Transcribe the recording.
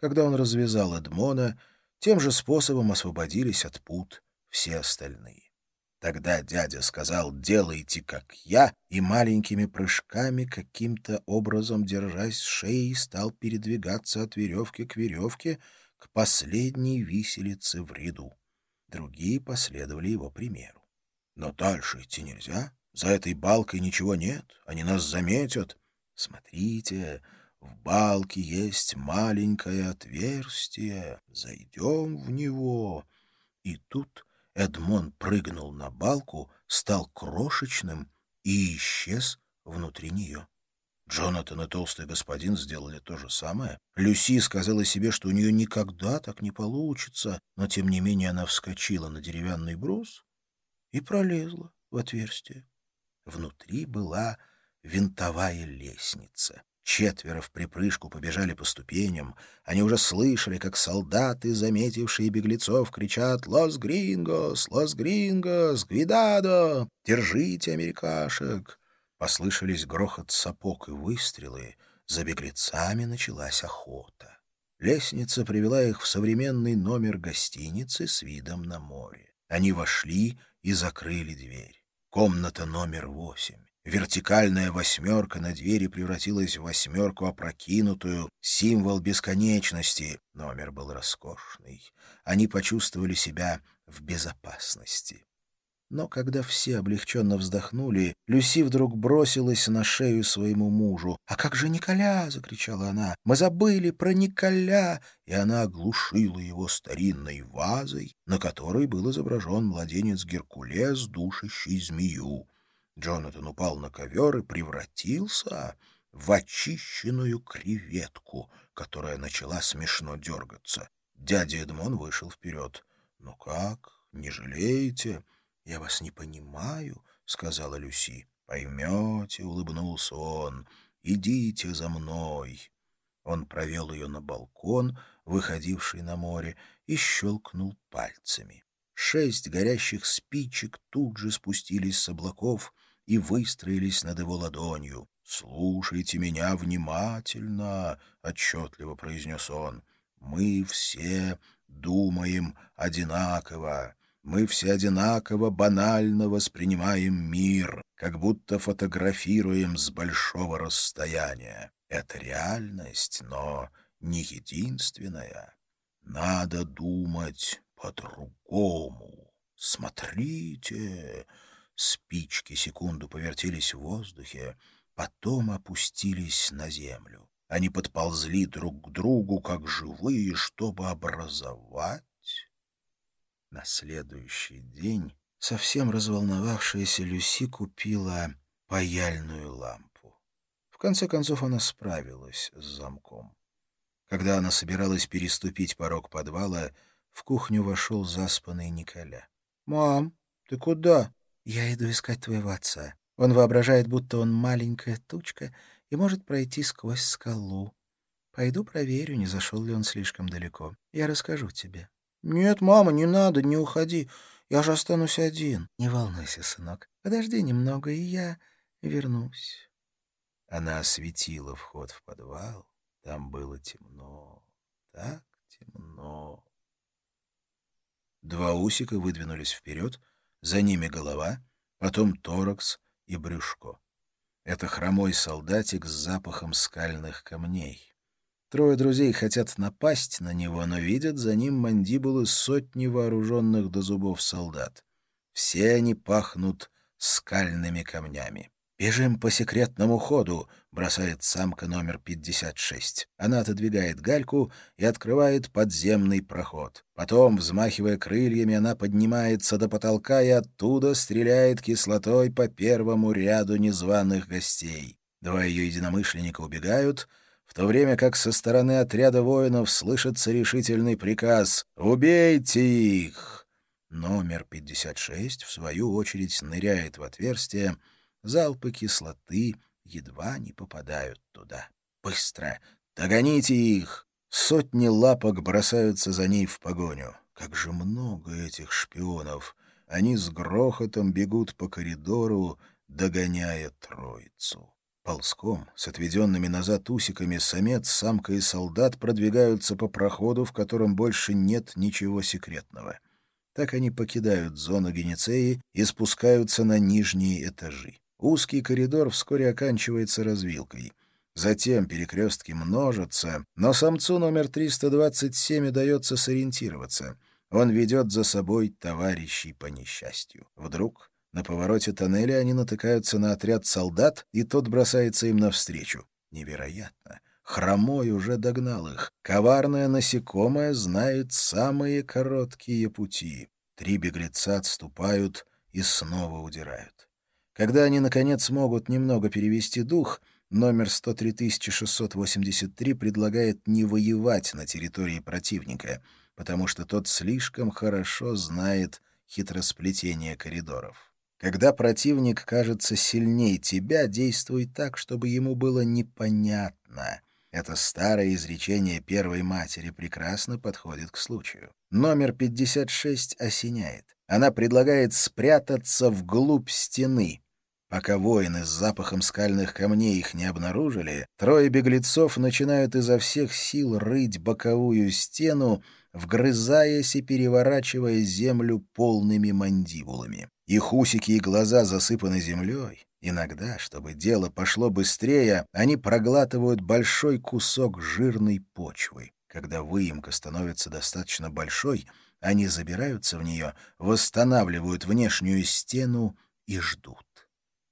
Когда он развязал Эдмона, тем же способом освободились от пут все остальные. Тогда дядя сказал «делайте, как я», и маленькими прыжками, каким-то образом держась шеи, стал передвигаться от веревки к веревке к последней виселице в ряду. Другие последовали его примеру. «Но дальше идти нельзя. За этой балкой ничего нет. Они нас заметят. Смотрите, в балке есть маленькое отверстие. Зайдем в него». И тут Эдмон прыгнул на балку, стал крошечным и исчез внутри нее. Джонатан и толстый господин сделали то же самое. Люси сказала себе, что у нее никогда так не получится, но тем не менее она вскочила на деревянный брус и пролезла в отверстие. Внутри была винтовая лестница. Четверо в припрыжку побежали по ступеням. Они уже слышали, как солдаты, заметившие беглецов, кричат «Лос Грингос! Лос Грингос! Гвидадо! Держите америкашек!» Послышались грохот сапог и выстрелы. За беглецами началась охота. Лестница привела их в современный номер гостиницы с видом на море. Они вошли и закрыли дверь. Комната номер восемь. Вертикальная восьмерка на двери превратилась в восьмерку опрокинутую, символ бесконечности. Номер был роскошный. Они почувствовали себя в безопасности. Но когда все облегченно вздохнули, Люси вдруг бросилась на шею своему мужу. «А как же Николя?» — закричала она. «Мы забыли про Николя!» И она оглушила его старинной вазой, на которой был изображен младенец Геркулес, душащий змею. Джонатан упал на ковер и превратился в очищенную креветку, которая начала смешно дергаться. Дядя Эдмон вышел вперед. «Ну как, не жалеете?» «Я вас не понимаю», — сказала Люси. «Поймете», — улыбнулся он. «Идите за мной». Он провел ее на балкон, выходивший на море, и щелкнул пальцами. Шесть горящих спичек тут же спустились с облаков и выстроились над его ладонью. «Слушайте меня внимательно», — отчетливо произнес он. «Мы все думаем одинаково. Мы все одинаково банально воспринимаем мир, как будто фотографируем с большого расстояния. Это реальность, но не единственная. Надо думать по-другому. Смотрите, спички секунду повертелись в воздухе, потом опустились на землю. Они подползли друг к другу, как живые, чтобы образовать. На следующий день совсем разволновавшаяся Люси купила паяльную лампу. В конце концов она справилась с замком. Когда она собиралась переступить порог подвала, в кухню вошел заспанный Николя. «Мам, ты куда?» «Я иду искать твоего отца. Он воображает, будто он маленькая тучка и может пройти сквозь скалу. Пойду проверю, не зашел ли он слишком далеко. Я расскажу тебе». «Нет, мама, не надо, не уходи. Я же останусь один». «Не волнуйся, сынок. Подожди немного, и я вернусь». Она осветила вход в подвал. Там было темно, так темно. Два усика выдвинулись вперед, за ними голова, потом торакс и брюшко. Это хромой солдатик с запахом скальных камней. Трое друзей хотят напасть на него, но видят за ним мандибулы сотни вооруженных до зубов солдат. Все они пахнут скальными камнями. «Бежим по секретному ходу», — бросает самка номер 56. Она отодвигает гальку и открывает подземный проход. Потом, взмахивая крыльями, она поднимается до потолка и оттуда стреляет кислотой по первому ряду незваных гостей. Два ее единомышленника убегают, в то время как со стороны отряда воинов слышится решительный приказ «Убейте их!». Номер 56, в свою очередь, ныряет в отверстие, Залпы кислоты едва не попадают туда. Быстро! Догоните их! Сотни лапок бросаются за ней в погоню. Как же много этих шпионов! Они с грохотом бегут по коридору, догоняя троицу. Ползком, с отведенными назад усиками, самец, самка и солдат продвигаются по проходу, в котором больше нет ничего секретного. Так они покидают зону геницеи и спускаются на нижние этажи. Узкий коридор вскоре оканчивается развилкой. Затем перекрестки множатся, но самцу номер 327 удается сориентироваться. Он ведет за собой товарищей по несчастью. Вдруг на повороте тоннеля они натыкаются на отряд солдат, и тот бросается им навстречу. Невероятно! Хромой уже догнал их. Коварное насекомое знает самые короткие пути. Три беглеца отступают и снова удирают. Когда они, наконец, смогут немного перевести дух, номер 103683 предлагает не воевать на территории противника, потому что тот слишком хорошо знает хитросплетение коридоров. Когда противник кажется сильнее тебя, действуй так, чтобы ему было непонятно. Это старое изречение первой матери прекрасно подходит к случаю. Номер 56 осеняет. Она предлагает спрятаться вглубь стены. Пока воины с запахом скальных камней их не обнаружили, трое беглецов начинают изо всех сил рыть боковую стену, вгрызаясь и переворачивая землю полными мандибулами. Их усики и глаза засыпаны землей. Иногда, чтобы дело пошло быстрее, они проглатывают большой кусок жирной почвы. Когда выемка становится достаточно большой, они забираются в нее, восстанавливают внешнюю стену и ждут.